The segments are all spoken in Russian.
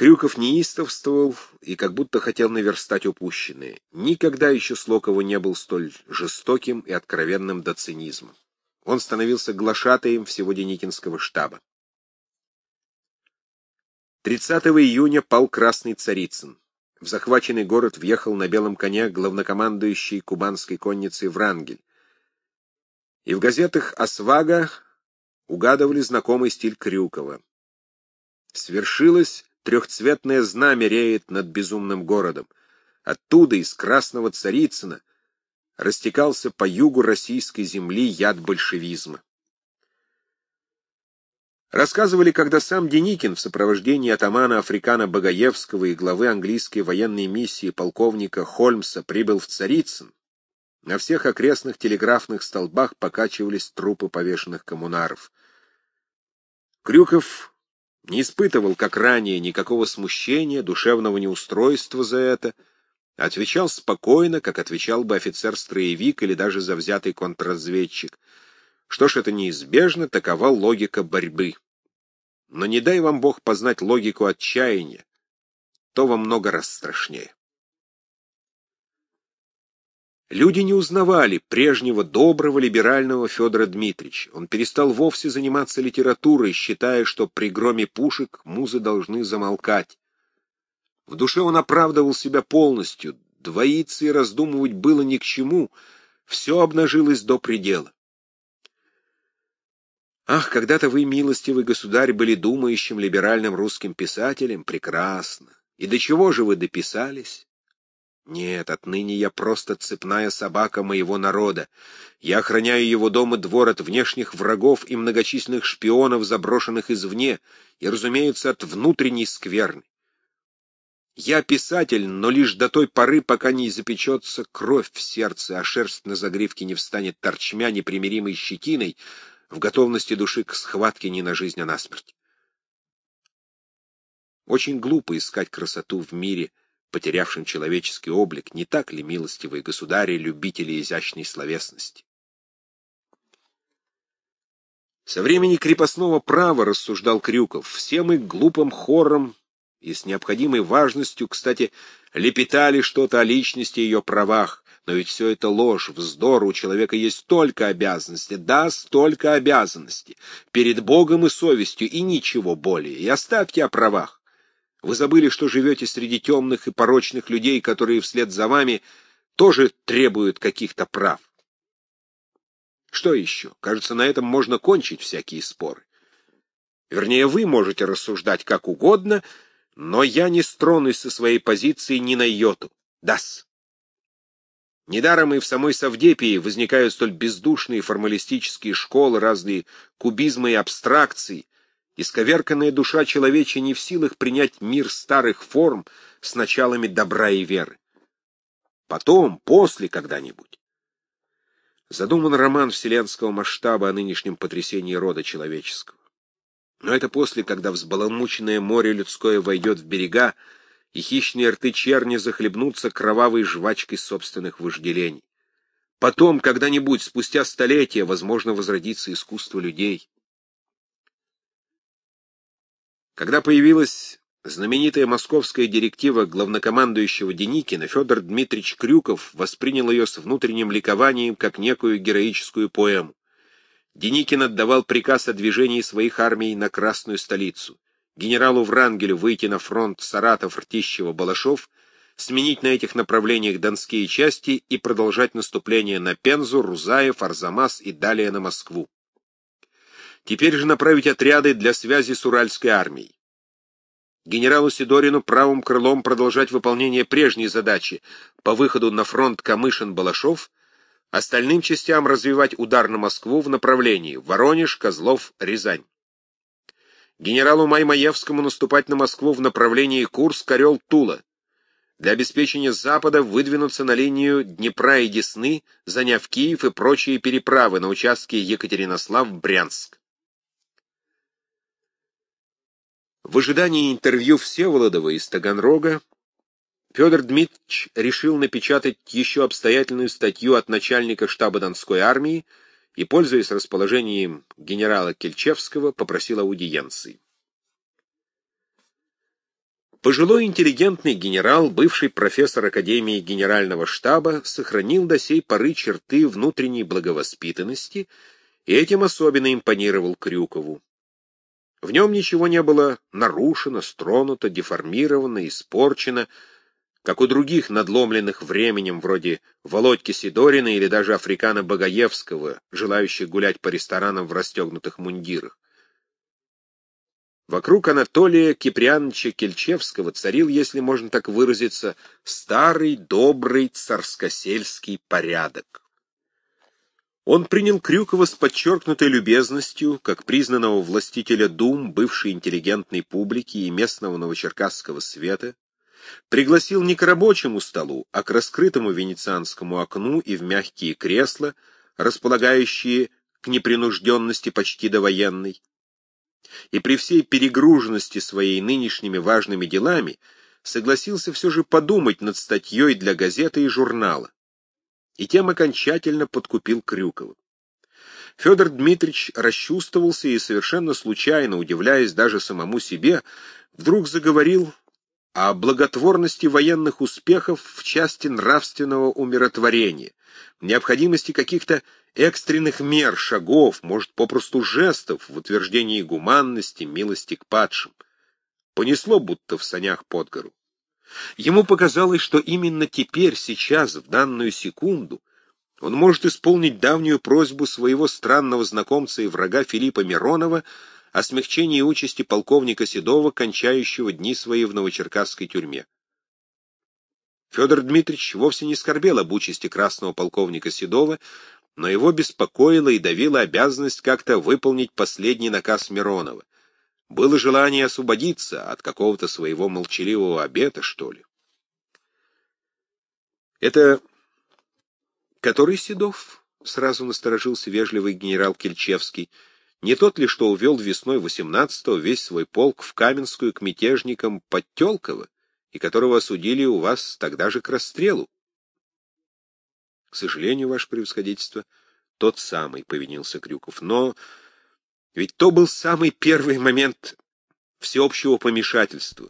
Крюков неистовствовал и как будто хотел наверстать упущенное. Никогда еще Слокова не был столь жестоким и откровенным до цинизма. Он становился глашатаем всего Деникинского штаба. 30 июня пал Красный Царицын. В захваченный город въехал на белом коне главнокомандующий кубанской конницей Врангель. И в газетах «Освага» угадывали знакомый стиль Крюкова. Свершилось трехцветное знамя реет над безумным городом. Оттуда, из Красного Царицына, растекался по югу российской земли яд большевизма. Рассказывали, когда сам Деникин в сопровождении атамана Африкана Багаевского и главы английской военной миссии полковника Хольмса прибыл в Царицын, на всех окрестных телеграфных столбах покачивались трупы повешенных коммунаров. Крюков не испытывал, как ранее, никакого смущения, душевного неустройства за это, отвечал спокойно, как отвечал бы офицер-строевик или даже завзятый контрразведчик. Что ж, это неизбежно, такова логика борьбы. Но не дай вам Бог познать логику отчаяния, то во много раз страшнее. Люди не узнавали прежнего доброго либерального Федора Дмитриевича. Он перестал вовсе заниматься литературой, считая, что при громе пушек музы должны замолкать. В душе он оправдывал себя полностью, двоиться и раздумывать было ни к чему, все обнажилось до предела. Ах, когда-то вы, милостивый государь, были думающим либеральным русским писателем, прекрасно. И до чего же вы дописались? Нет, отныне я просто цепная собака моего народа. Я охраняю его дом и двор от внешних врагов и многочисленных шпионов, заброшенных извне, и, разумеется, от внутренней скверны. Я писатель, но лишь до той поры, пока не запечется кровь в сердце, а шерсть на загривке не встанет торчмя непримиримой щетиной, в готовности души к схватке не на жизнь, а на смерть. Очень глупо искать красоту в мире, потерявшим человеческий облик, не так ли, милостивые государи, любители изящной словесности? Со времени крепостного права, рассуждал Крюков, все мы глупым хором и с необходимой важностью, кстати, лепетали что-то о личности и ее правах, но ведь все это ложь, вздор, у человека есть столько обязанностей, да, столько обязанностей, перед Богом и совестью, и ничего более, и оставьте о правах. Вы забыли, что живете среди темных и порочных людей, которые вслед за вами тоже требуют каких-то прав. Что еще? Кажется, на этом можно кончить всякие споры. Вернее, вы можете рассуждать как угодно, но я не стронусь со своей позиции ни на йоту. Дас. Недаром и в самой Савдепии возникают столь бездушные формалистические школы, разные кубизмы и абстракции, Исковерканная душа человечья не в силах принять мир старых форм с началами добра и веры. Потом, после когда-нибудь. Задуман роман вселенского масштаба о нынешнем потрясении рода человеческого. Но это после, когда взбаламученное море людское войдет в берега, и хищные рты черни захлебнутся кровавой жвачкой собственных вожделений. Потом, когда-нибудь, спустя столетия, возможно возродится искусство людей. Когда появилась знаменитая московская директива главнокомандующего Деникина, Федор Дмитриевич Крюков воспринял ее с внутренним ликованием как некую героическую поэму. Деникин отдавал приказ о движении своих армий на Красную столицу. Генералу Врангелю выйти на фронт Саратов, Ртищево, Балашов, сменить на этих направлениях донские части и продолжать наступление на Пензу, Рузаев, Арзамас и далее на Москву. Теперь же направить отряды для связи с Уральской армией. Генералу Сидорину правым крылом продолжать выполнение прежней задачи по выходу на фронт Камышин-Балашов, остальным частям развивать удар на Москву в направлении Воронеж, Козлов, Рязань. Генералу Маймаевскому наступать на Москву в направлении Курск, Орел, Тула. Для обеспечения Запада выдвинуться на линию Днепра и Десны, заняв Киев и прочие переправы на участке Екатеринослав-Брянск. В ожидании интервью Всеволодова из Таганрога Федор Дмитриевич решил напечатать еще обстоятельную статью от начальника штаба Донской армии и, пользуясь расположением генерала Кельчевского, попросил аудиенции. Пожилой интеллигентный генерал, бывший профессор Академии Генерального штаба, сохранил до сей поры черты внутренней благовоспитанности и этим особенно импонировал Крюкову. В нем ничего не было нарушено, стронуто, деформировано, испорчено, как у других надломленных временем, вроде Володьки Сидорина или даже Африкана Богоевского, желающих гулять по ресторанам в расстегнутых мундирах. Вокруг Анатолия Киприановича Кельчевского царил, если можно так выразиться, старый добрый царскосельский порядок. Он принял Крюкова с подчеркнутой любезностью, как признанного властителя дум бывшей интеллигентной публики и местного новочеркасского света, пригласил не к рабочему столу, а к раскрытому венецианскому окну и в мягкие кресла, располагающие к непринужденности почти довоенной, и при всей перегруженности своей нынешними важными делами согласился все же подумать над статьей для газеты и журнала, и тем окончательно подкупил Крюкова. Федор Дмитриевич расчувствовался и совершенно случайно, удивляясь даже самому себе, вдруг заговорил о благотворности военных успехов в части нравственного умиротворения, необходимости каких-то экстренных мер, шагов, может, попросту жестов в утверждении гуманности, милости к падшим. Понесло будто в санях под гору. Ему показалось, что именно теперь, сейчас, в данную секунду, он может исполнить давнюю просьбу своего странного знакомца и врага Филиппа Миронова о смягчении участи полковника Седова, кончающего дни свои в новочеркасской тюрьме. Федор Дмитриевич вовсе не скорбел об участи красного полковника Седова, но его беспокоила и давила обязанность как-то выполнить последний наказ Миронова. Было желание освободиться от какого-то своего молчаливого обета, что ли. «Это который Седов?» — сразу насторожился вежливый генерал Кельчевский. «Не тот ли, что увел весной восемнадцатого весь свой полк в Каменскую к мятежникам Подтелково, и которого осудили у вас тогда же к расстрелу?» К сожалению, ваше превосходительство, тот самый, — повинился Крюков. Но ведь то был самый первый момент всеобщего помешательства.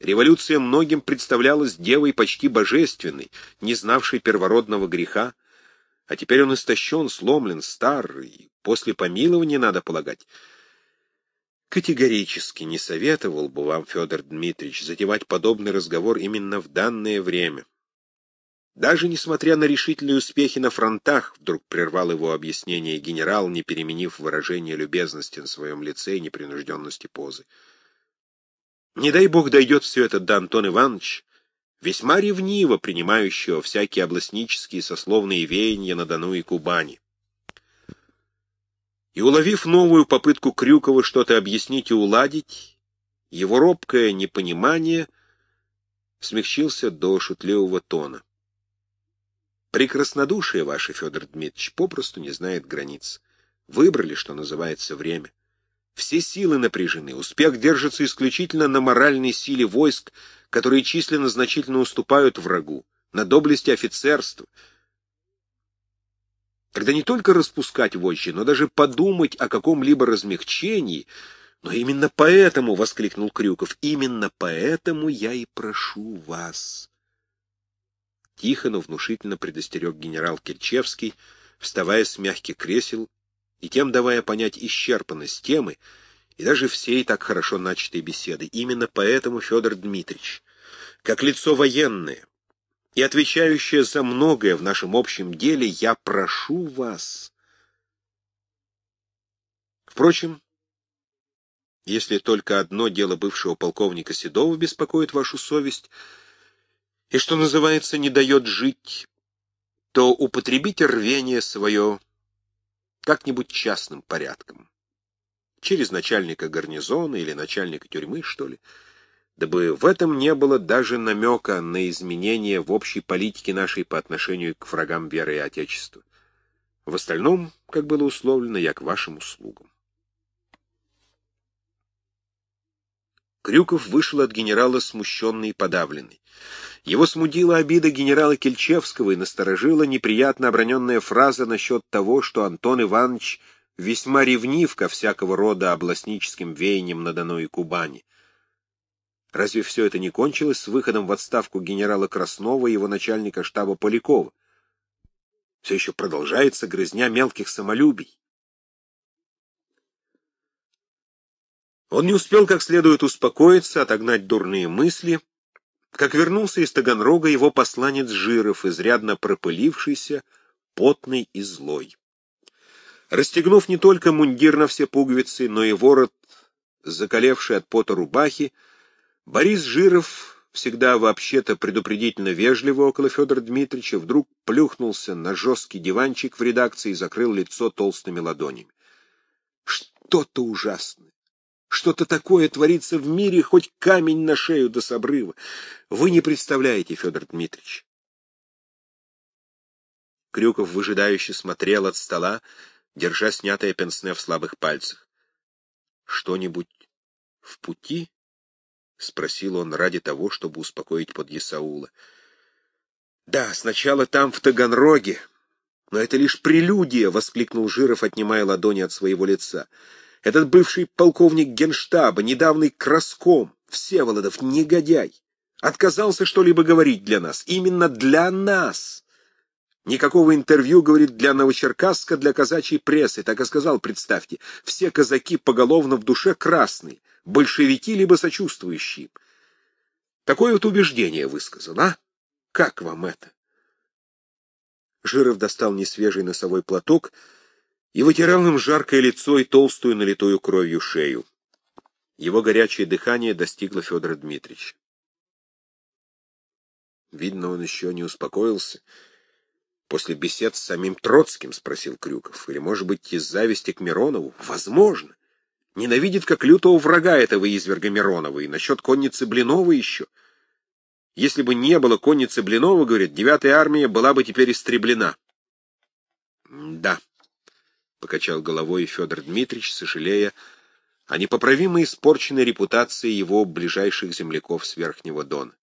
Революция многим представлялась девой почти божественной, не знавшей первородного греха, а теперь он истощен, сломлен, стар, и после помилования, надо полагать. Категорически не советовал бы вам, Федор Дмитриевич, затевать подобный разговор именно в данное время. Даже несмотря на решительные успехи на фронтах, вдруг прервал его объяснение генерал, не переменив выражение любезности на своем лице и непринужденности позы. Не дай бог дойдет все это до Антона Ивановича, весьма ревниво принимающего всякие областнические сословные веяния на Дону и Кубани. И уловив новую попытку Крюкова что-то объяснить и уладить, его робкое непонимание смягчился до шутливого тона. Прекраснодушие ваше, Федор Дмитриевич, попросту не знает границ. Выбрали, что называется, время. Все силы напряжены, успех держится исключительно на моральной силе войск, которые численно значительно уступают врагу, на доблести офицерства. Когда не только распускать вожжи, но даже подумать о каком-либо размягчении, но именно поэтому, — воскликнул Крюков, — именно поэтому я и прошу вас. Тихо, но внушительно предостерег генерал Кельчевский, вставая с мягких кресел и тем давая понять исчерпанность темы и даже всей так хорошо начатой беседы. Именно поэтому, Федор Дмитриевич, как лицо военное и отвечающее за многое в нашем общем деле, я прошу вас. Впрочем, если только одно дело бывшего полковника Седова беспокоит вашу совесть — и, что называется, не дает жить, то употребите рвение свое как-нибудь частным порядком, через начальника гарнизона или начальника тюрьмы, что ли, дабы в этом не было даже намека на изменения в общей политике нашей по отношению к врагам веры и Отечества. В остальном, как было условлено, я к вашим услугам. Крюков вышел от генерала смущенный и подавленный. Его смутила обида генерала Кельчевского и насторожила неприятно оброненная фраза насчет того, что Антон Иванович весьма ревнив ко всякого рода областническим веяниям на Дону и Кубани. Разве все это не кончилось с выходом в отставку генерала Краснова и его начальника штаба Полякова? Все еще продолжается грызня мелких самолюбий. Он не успел как следует успокоиться, отогнать дурные мысли, как вернулся из Таганрога его посланец Жиров, изрядно пропылившийся, потный и злой. Расстегнув не только мундир на все пуговицы, но и ворот, закалевший от пота рубахи, Борис Жиров, всегда вообще-то предупредительно вежливо около Федора Дмитриевича, вдруг плюхнулся на жесткий диванчик в редакции и закрыл лицо толстыми ладонями. Что-то ужасное. Что-то такое творится в мире, хоть камень на шею до с обрыва. Вы не представляете, Федор Дмитриевич. Крюков выжидающе смотрел от стола, держа снятое пенсне в слабых пальцах. — Что-нибудь в пути? — спросил он ради того, чтобы успокоить подъясаула. — Да, сначала там, в Таганроге. Но это лишь прелюдия! — воскликнул Жиров, отнимая ладони от своего лица. — этот бывший полковник генштаба, недавний краском, Всеволодов, негодяй, отказался что-либо говорить для нас. Именно для нас. Никакого интервью, говорит, для Новочеркасска, для казачьей прессы. Так и сказал, представьте, все казаки поголовно в душе красные, большевики либо сочувствующие. Такое вот убеждение высказал, а? Как вам это? Жиров достал несвежий носовой платок и вытирал им жаркое лицо и толстую налитую кровью шею. Его горячее дыхание достигло Федора Дмитриевича. Видно, он еще не успокоился. После бесед с самим Троцким, спросил Крюков. Или, может быть, из зависти к Миронову? Возможно. Ненавидит как лютого врага этого изверга Миронова. И насчет конницы Блинова еще. Если бы не было конницы Блинова, говорит, девятая армия была бы теперь истреблена. Да, покачал головой Федор Дмитриевич, сожалея о непоправимо испорченной репутации его ближайших земляков с Верхнего Дона.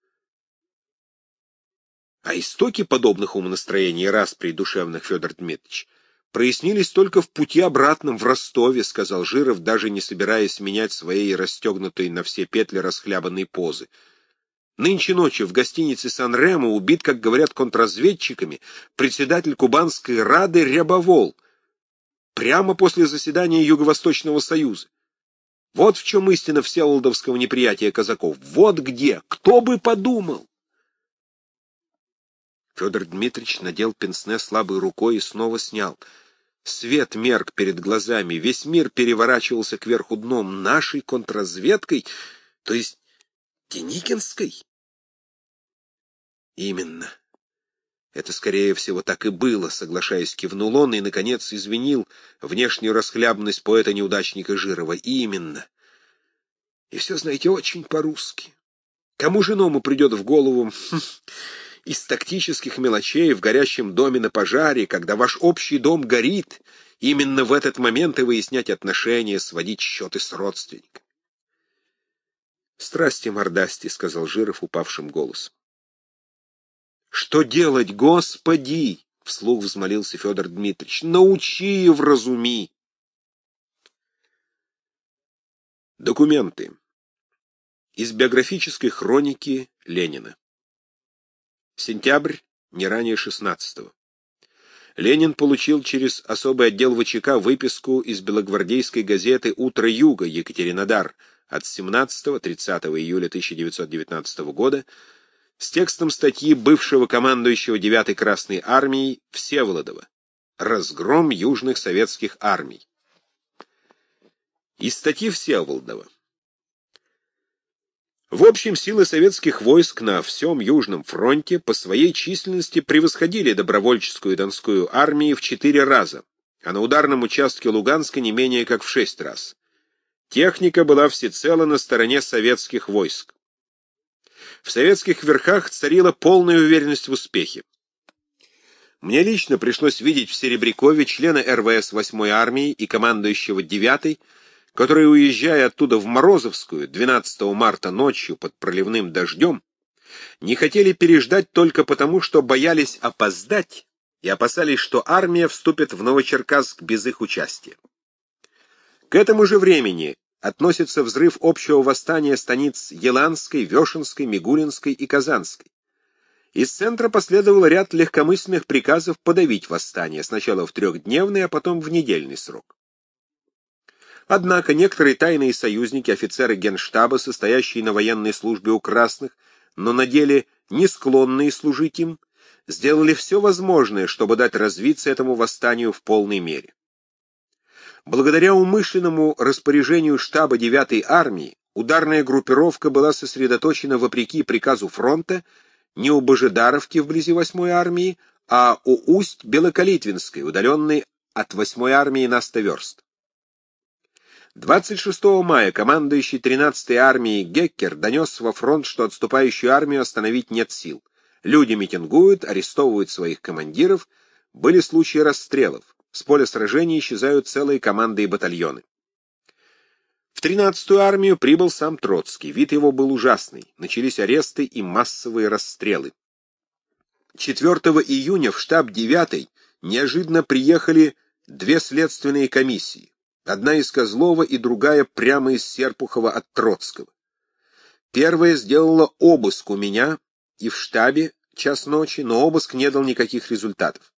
А истоки подобных умонастроений и распри душевных, Федор Дмитриевич, прояснились только в пути обратном в Ростове, сказал Жиров, даже не собираясь менять своей расстегнутой на все петли расхлябанной позы. Нынче ночью в гостинице Сан-Ремо убит, как говорят контрразведчиками, председатель Кубанской Рады Рябовол — прямо после заседания Юго-Восточного Союза. Вот в чем истина всеволодовского неприятия казаков. Вот где! Кто бы подумал! Федор Дмитриевич надел пенсне слабой рукой и снова снял. Свет мерк перед глазами, весь мир переворачивался кверху дном нашей контрразведкой, то есть Деникинской. Именно. Это, скорее всего, так и было, соглашаясь, кивнул он и, наконец, извинил внешнюю расхлябанность поэта-неудачника Жирова. Именно. И все, знаете, очень по-русски. Кому же иному придет в голову хм, из тактических мелочей в горящем доме на пожаре, когда ваш общий дом горит, именно в этот момент и выяснять отношения, сводить счеты с родственниками? «Страсти мордасти», — сказал Жиров упавшим голосом. Что делать, Господи? — вслух взмолился Федор Дмитриевич. — Научи и вразуми. Документы. Из биографической хроники Ленина. Сентябрь, не ранее 16-го. Ленин получил через особый отдел ВЧК выписку из белогвардейской газеты «Утро Юга» Екатеринодар от 17-30 июля 1919 года, с текстом статьи бывшего командующего 9-й Красной армией Всеволодова «Разгром южных советских армий». Из статьи Всеволодова. В общем, силы советских войск на всем Южном фронте по своей численности превосходили добровольческую Донскую армию в четыре раза, а на ударном участке Луганска не менее как в шесть раз. Техника была всецело на стороне советских войск в советских верхах царила полная уверенность в успехе. Мне лично пришлось видеть в Серебрякове члена РВС 8-й армии и командующего 9-й, которые, уезжая оттуда в Морозовскую 12 марта ночью под проливным дождем, не хотели переждать только потому, что боялись опоздать и опасались, что армия вступит в Новочеркасск без их участия. К этому же времени относится взрыв общего восстания станиц Еланской, Вешенской, Мигулинской и Казанской. Из центра последовал ряд легкомысленных приказов подавить восстание, сначала в трехдневный, а потом в недельный срок. Однако некоторые тайные союзники, офицеры генштаба, состоящие на военной службе у красных, но на деле не склонные служить им, сделали все возможное, чтобы дать развиться этому восстанию в полной мере. Благодаря умышленному распоряжению штаба 9-й армии ударная группировка была сосредоточена вопреки приказу фронта не у Божедаровки вблизи 8-й армии, а у усть Белокалитвинской, удаленной от 8-й армии на 100 верст. 26 мая командующий 13-й армией Геккер донес во фронт, что отступающую армию остановить нет сил. Люди митингуют, арестовывают своих командиров, были случаи расстрелов. С поля сражений исчезают целые команды и батальоны. В 13-ю армию прибыл сам Троцкий. Вид его был ужасный. Начались аресты и массовые расстрелы. 4 июня в штаб 9 неожиданно приехали две следственные комиссии. Одна из Козлова и другая прямо из Серпухова от Троцкого. Первая сделала обыск у меня и в штабе час ночи, но обыск не дал никаких результатов.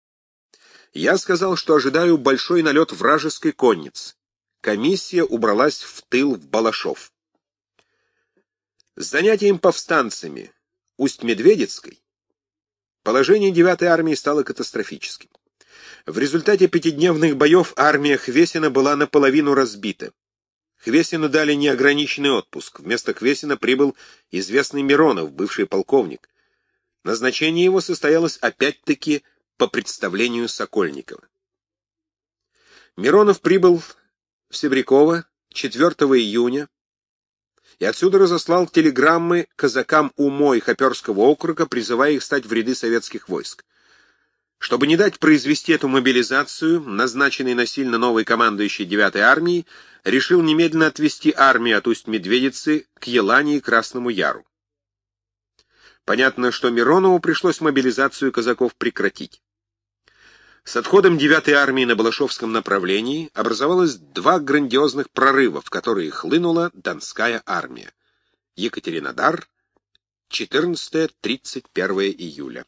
Я сказал, что ожидаю большой налет вражеской конницы. Комиссия убралась в тыл в Балашов. С занятием повстанцами Усть-Медведицкой положение 9-й армии стало катастрофическим. В результате пятидневных боев армия Хвесина была наполовину разбита. Хвесину дали неограниченный отпуск. Вместо Хвесина прибыл известный Миронов, бывший полковник. Назначение его состоялось опять-таки по представлению Сокольникова. Миронов прибыл в Себряково 4 июня и отсюда разослал телеграммы казакам Умо и Хоперского округа, призывая их стать в ряды советских войск. Чтобы не дать произвести эту мобилизацию, назначенный насильно новый командующий 9-й армией решил немедленно отвести армию от Усть-Медведицы к Елане и Красному Яру. Понятно, что Миронову пришлось мобилизацию казаков прекратить. С отходом 9-й армии на Балашовском направлении образовалось два грандиозных прорыва, в которые хлынула Донская армия. Екатеринодар, 14-31 июля.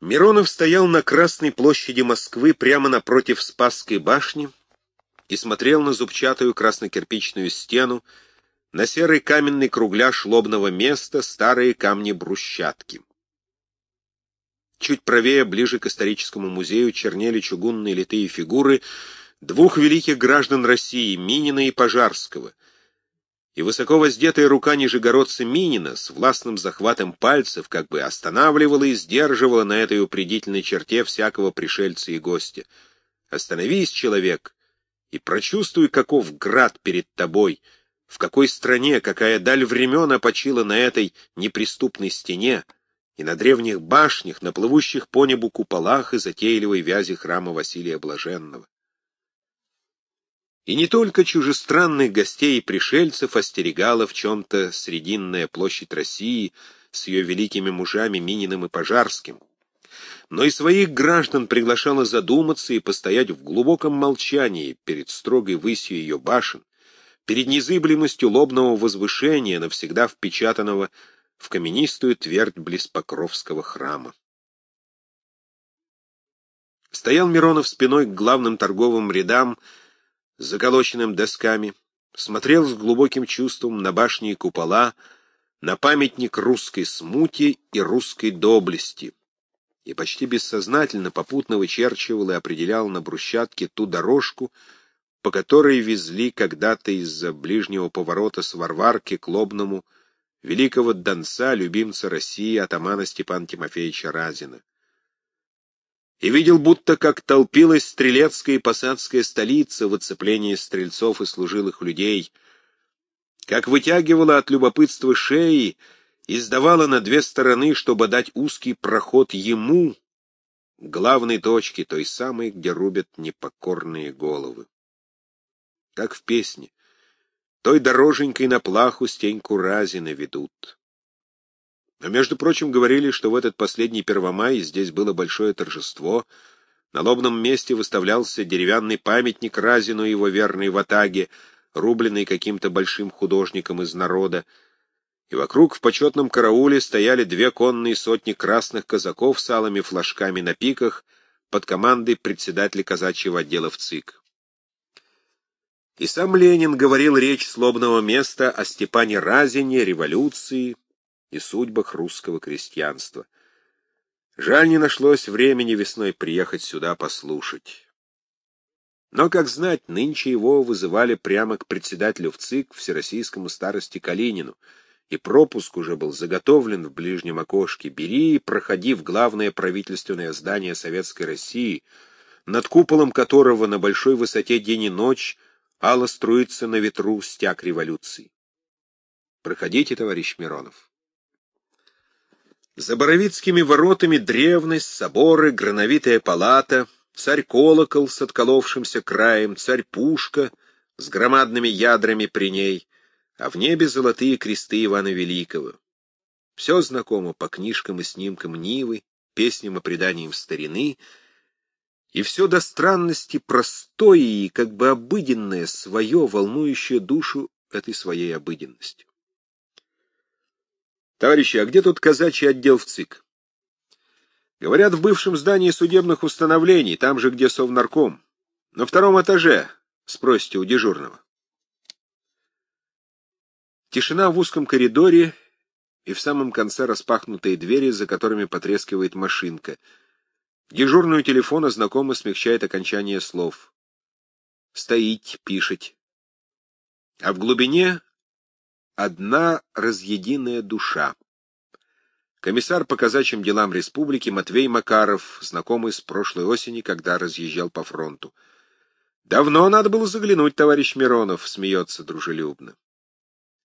Миронов стоял на Красной площади Москвы прямо напротив Спасской башни и смотрел на зубчатую краснокирпичную стену, на серый каменный кругляш лобного места, старые камни брусчатки. Чуть правее, ближе к историческому музею, чернели чугунные литые фигуры двух великих граждан России, Минина и Пожарского. И высоко воздетая рука нижегородца Минина с властным захватом пальцев как бы останавливала и сдерживала на этой упредительной черте всякого пришельца и гостя. Остановись, человек, и прочувствуй, каков град перед тобой, в какой стране, какая даль времен опочила на этой неприступной стене, и на древних башнях, на плывущих по небу куполах и затейливой вязи храма Василия Блаженного. И не только чужестранных гостей и пришельцев остерегала в чем-то срединная площадь России с ее великими мужами Мининым и Пожарским, но и своих граждан приглашала задуматься и постоять в глубоком молчании перед строгой высью ее башен, перед незыблемостью лобного возвышения, навсегда впечатанного в каменистую твердь близ Покровского храма. Стоял Миронов спиной к главным торговым рядам, заколоченным досками, смотрел с глубоким чувством на башни и купола, на памятник русской смуте и русской доблести, и почти бессознательно попутно вычерчивал и определял на брусчатке ту дорожку, по которой везли когда-то из-за ближнего поворота с Варварки к Лобному великого донца, любимца России, атамана Степана Тимофеевича Разина. И видел, будто как толпилась стрелецкая и посадская столица в оцеплении стрельцов и служилых людей, как вытягивала от любопытства шеи и сдавала на две стороны, чтобы дать узкий проход ему, главной точке, той самой, где рубят непокорные головы. Как в песне — той дороженькой на плаху стеньку Разина ведут. А между прочим, говорили, что в этот последний Первомай здесь было большое торжество, На лобном месте выставлялся деревянный памятник Разину и его верной ватаге, рубленный каким-то большим художником из народа, и вокруг в почетном карауле стояли две конные сотни красных казаков с алыми флажками на пиках под командой председателя казачьего отдела в ЦИК. И сам Ленин говорил речь слобного места о Степане Разине, революции и судьбах русского крестьянства. Жаль, не нашлось времени весной приехать сюда послушать. Но, как знать, нынче его вызывали прямо к председателю в ЦИК, всероссийскому старости Калинину, и пропуск уже был заготовлен в ближнем окошке. Бери и проходи в главное правительственное здание Советской России, над куполом которого на большой высоте день и ночь ало струится на ветру стяг революции. Проходите, товарищ Миронов. За Боровицкими воротами древность, соборы, грановитая палата, царь-колокол с отколовшимся краем, царь-пушка с громадными ядрами при ней, а в небе золотые кресты Ивана Великого. Все знакомо по книжкам и снимкам Нивы, песням и преданиям старины, и все до странности простое и как бы обыденное, свое, волнующее душу этой своей обыденностью. Товарищи, а где тут казачий отдел в ЦИК? Говорят, в бывшем здании судебных установлений, там же, где совнарком. На втором этаже, спросите у дежурного. Тишина в узком коридоре и в самом конце распахнутые двери, за которыми потрескивает машинка. Дежурную телефона знакомо смягчает окончание слов. «Стоить, пишет». А в глубине одна разъединая душа. Комиссар по казачьим делам республики Матвей Макаров, знакомый с прошлой осени, когда разъезжал по фронту. «Давно надо было заглянуть, товарищ Миронов», — смеется дружелюбно.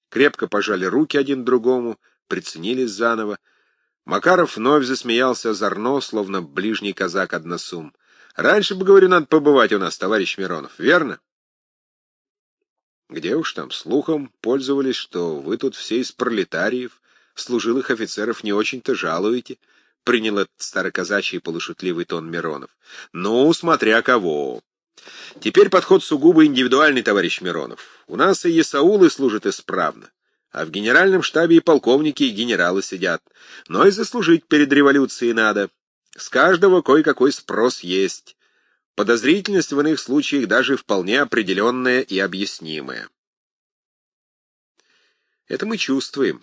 Крепко пожали руки один другому, приценились заново. Макаров вновь засмеялся озорно, словно ближний казак-односум. «Раньше бы, говорю, надо побывать у нас, товарищ Миронов, верно?» Где уж там, слухом пользовались, что вы тут все из пролетариев, служилых офицеров не очень-то жалуете, — принял этот староказачий полушутливый тон Миронов. Ну, смотря кого. Теперь подход сугубо индивидуальный, товарищ Миронов. У нас и Есаулы служат исправно, а в генеральном штабе и полковники, и генералы сидят. Но и заслужить перед революцией надо. С каждого кое-какой спрос есть. Подозрительность в иных случаях даже вполне определенная и объяснимая. Это мы чувствуем.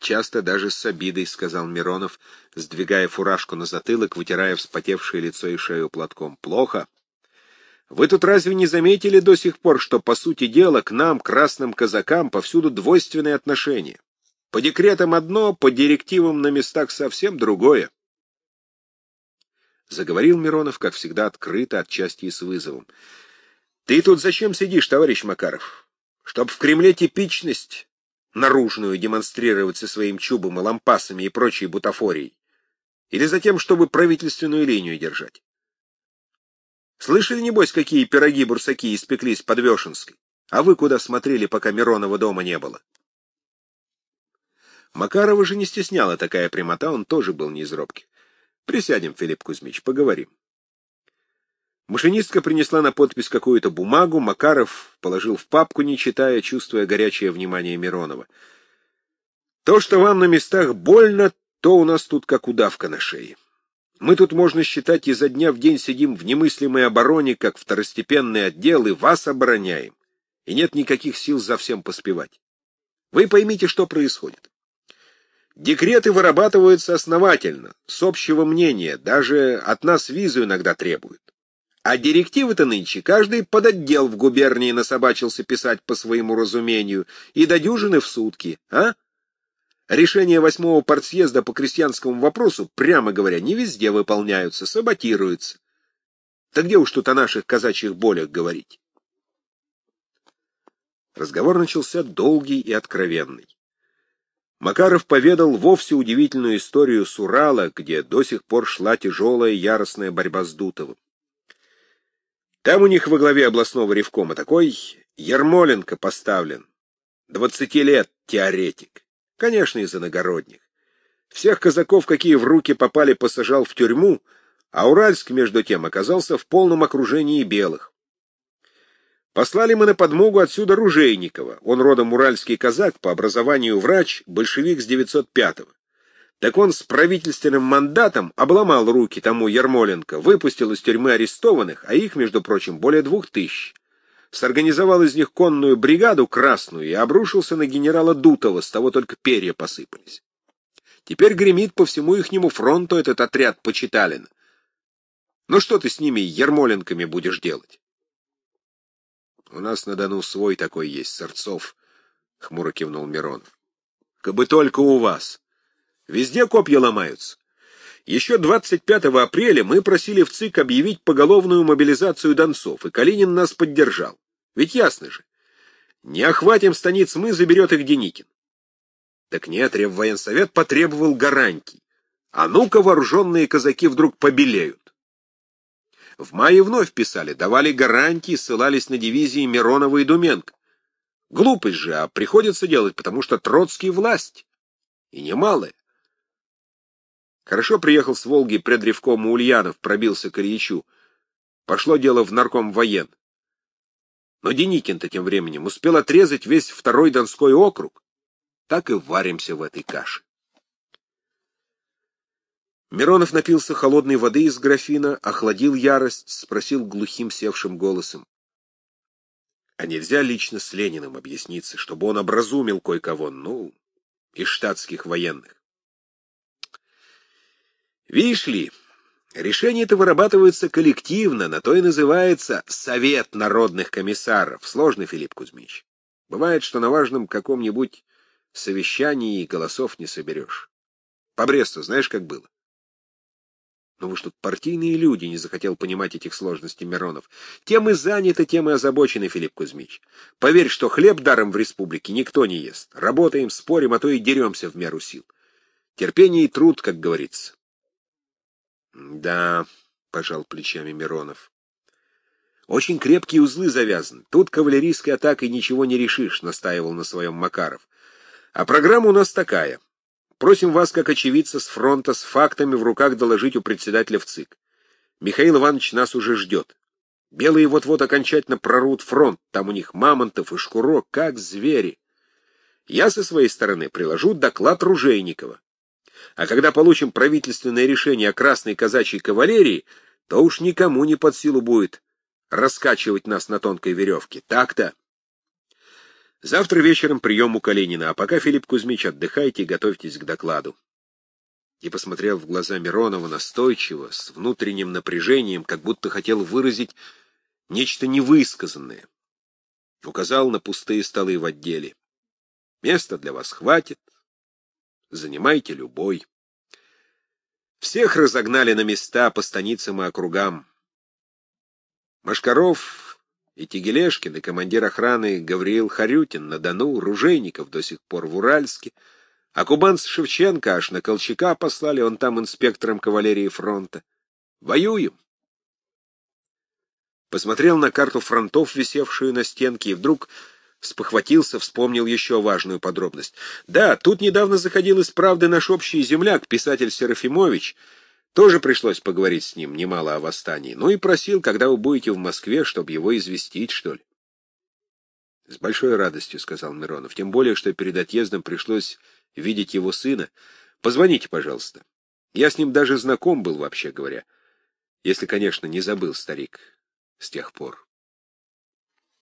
Часто даже с обидой, — сказал Миронов, сдвигая фуражку на затылок, вытирая вспотевшее лицо и шею платком. Плохо. Вы тут разве не заметили до сих пор, что, по сути дела, к нам, красным казакам, повсюду двойственные отношения? По декретам одно, по директивам на местах совсем другое. Заговорил Миронов, как всегда, открыто, отчасти и с вызовом. «Ты тут зачем сидишь, товарищ Макаров? Чтоб в Кремле типичность наружную демонстрировать со своим чубом и лампасами и прочей бутафорией? Или за тем, чтобы правительственную линию держать? Слышали, небось, какие пироги-бурсаки испеклись под Вешенской? А вы куда смотрели, пока Миронова дома не было?» Макарова же не стесняла такая прямота, он тоже был не из робких. Присядем, Филипп Кузьмич, поговорим. Машинистка принесла на подпись какую-то бумагу, Макаров положил в папку, не читая, чувствуя горячее внимание Миронова. То, что вам на местах больно, то у нас тут как удавка на шее. Мы тут, можно считать, изо дня в день сидим в немыслимой обороне, как второстепенный отдел, и вас обороняем. И нет никаких сил за всем поспевать. Вы поймите, что происходит. Декреты вырабатываются основательно, с общего мнения, даже от нас визу иногда требуют. А директивы-то нынче каждый подотдел в губернии насобачился писать по своему разумению, и до дюжины в сутки, а? Решения восьмого партсъезда по крестьянскому вопросу, прямо говоря, не везде выполняются, саботируются. Так где уж тут о наших казачьих болях говорить? Разговор начался долгий и откровенный. Макаров поведал вовсе удивительную историю с Урала, где до сих пор шла тяжелая яростная борьба с Дутовым. Там у них во главе областного ревкома такой Ермоленко поставлен. Двадцати лет теоретик. Конечно, из иногородних. Всех казаков, какие в руки попали, посажал в тюрьму, а Уральск, между тем, оказался в полном окружении белых. Послали мы на подмогу отсюда Ружейникова. Он родом уральский казак, по образованию врач, большевик с 905-го. Так он с правительственным мандатом обломал руки тому Ермоленко, выпустил из тюрьмы арестованных, а их, между прочим, более двух тысяч. Сорганизовал из них конную бригаду красную и обрушился на генерала Дутова, с того только перья посыпались. Теперь гремит по всему ихнему фронту этот отряд Почиталин. Ну что ты с ними, Ермоленками, будешь делать? У нас на Дону свой такой есть, Сырцов, — хмуро кивнул Мирон. Кабы только у вас. Везде копья ломаются. Еще 25 апреля мы просили в ЦИК объявить поголовную мобилизацию донцов, и Калинин нас поддержал. Ведь ясно же. Не охватим станиц мы, заберет их Деникин. Так нет, Реввоенсовет потребовал гарантий. А ну-ка вооруженные казаки вдруг побелеют. В мае вновь писали, давали гарантии, ссылались на дивизии Миронова и Думенко. Глупость же, а приходится делать, потому что Троцкий власть. И немалая. Хорошо приехал с Волги предревком Ульянов, пробился к Ильичу. Пошло дело в нарком воен. Но Деникин-то тем временем успел отрезать весь второй Донской округ. Так и варимся в этой каше. Миронов напился холодной воды из графина, охладил ярость, спросил глухим севшим голосом. А нельзя лично с Лениным объясниться, чтобы он образумил кое-кого, ну, из штатских военных? Видишь ли, решение это вырабатывается коллективно, на то и называется Совет народных комиссаров. Сложно, Филипп Кузьмич. Бывает, что на важном каком-нибудь совещании голосов не соберешь. По Бресту знаешь, как было? Ну вы что, партийные люди, не захотел понимать этих сложностей Миронов. Тем и заняты, тем и озабочены, Филипп Кузьмич. Поверь, что хлеб даром в республике никто не ест. Работаем, спорим, а то и деремся в меру сил. Терпение и труд, как говорится. Да, пожал плечами Миронов. Очень крепкие узлы завязаны. Тут кавалерийской атакой ничего не решишь, настаивал на своем Макаров. А программа у нас такая. Просим вас, как очевидца с фронта, с фактами в руках доложить у председателя в ЦИК. Михаил Иванович нас уже ждет. Белые вот-вот окончательно прорвут фронт. Там у них мамонтов и шкурок, как звери. Я со своей стороны приложу доклад Ружейникова. А когда получим правительственное решение о красной казачьей кавалерии, то уж никому не под силу будет раскачивать нас на тонкой веревке. Так-то. Завтра вечером прием у Калинина, а пока, Филипп Кузьмич, отдыхайте и готовьтесь к докладу. И посмотрел в глаза Миронова настойчиво, с внутренним напряжением, как будто хотел выразить нечто невысказанное. Указал на пустые столы в отделе. Места для вас хватит, занимайте любой. Всех разогнали на места по станицам и округам. Машкаров и Тегелешкин, и командир охраны Гавриил Харютин на Дону, Ружейников до сих пор в Уральске, а кубанц Шевченко аж на Колчака послали, он там инспектором кавалерии фронта. Воюем. Посмотрел на карту фронтов, висевшую на стенке, и вдруг Спохватился, вспомнил еще важную подробность. Да, тут недавно заходил из «Правды» наш общий земляк, писатель Серафимович. Тоже пришлось поговорить с ним немало о восстании. Ну и просил, когда вы будете в Москве, чтобы его известить, что ли. — С большой радостью, — сказал Миронов. — Тем более, что перед отъездом пришлось видеть его сына. Позвоните, пожалуйста. Я с ним даже знаком был, вообще говоря. Если, конечно, не забыл старик с тех пор.